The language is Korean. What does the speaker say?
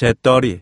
제 떨이.